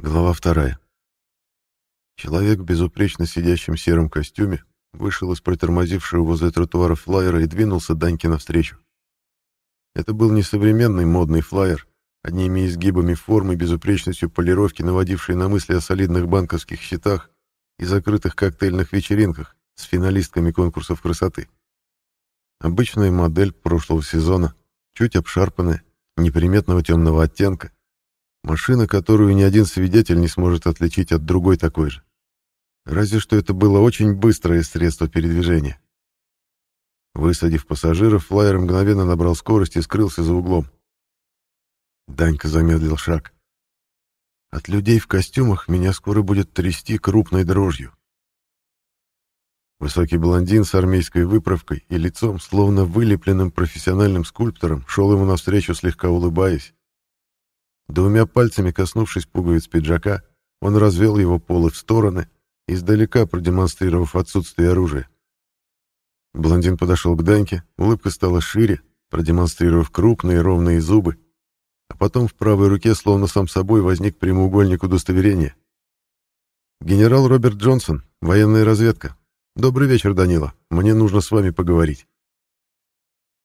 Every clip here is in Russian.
Глава вторая. Человек в безупречно сидящем сером костюме вышел из притормозившего возле тротуара флайера и двинулся Даньке навстречу. Это был несовременный модный флайер, одними изгибами формы безупречностью полировки, наводивший на мысли о солидных банковских счетах и закрытых коктейльных вечеринках с финалистками конкурсов красоты. Обычная модель прошлого сезона, чуть обшарпанная, неприметного темного оттенка, Машина, которую ни один свидетель не сможет отличить от другой такой же. Разве что это было очень быстрое средство передвижения. Высадив пассажиров, флайер мгновенно набрал скорость и скрылся за углом. Данька замедлил шаг. От людей в костюмах меня скоро будет трясти крупной дрожью. Высокий блондин с армейской выправкой и лицом, словно вылепленным профессиональным скульптором, шел ему навстречу, слегка улыбаясь. Двумя пальцами коснувшись пуговиц пиджака, он развел его полы в стороны, издалека продемонстрировав отсутствие оружия. Блондин подошел к Даньке, улыбка стала шире, продемонстрировав крупные ровные зубы, а потом в правой руке словно сам собой возник прямоугольник удостоверения. «Генерал Роберт Джонсон, военная разведка. Добрый вечер, Данила. Мне нужно с вами поговорить».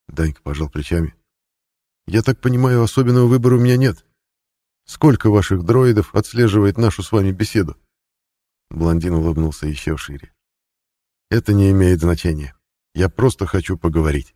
Данька пожал плечами. «Я так понимаю, особенного выбора у меня нет. Сколько ваших дроидов отслеживает нашу с вами беседу?» Блондин улыбнулся еще шире. «Это не имеет значения. Я просто хочу поговорить».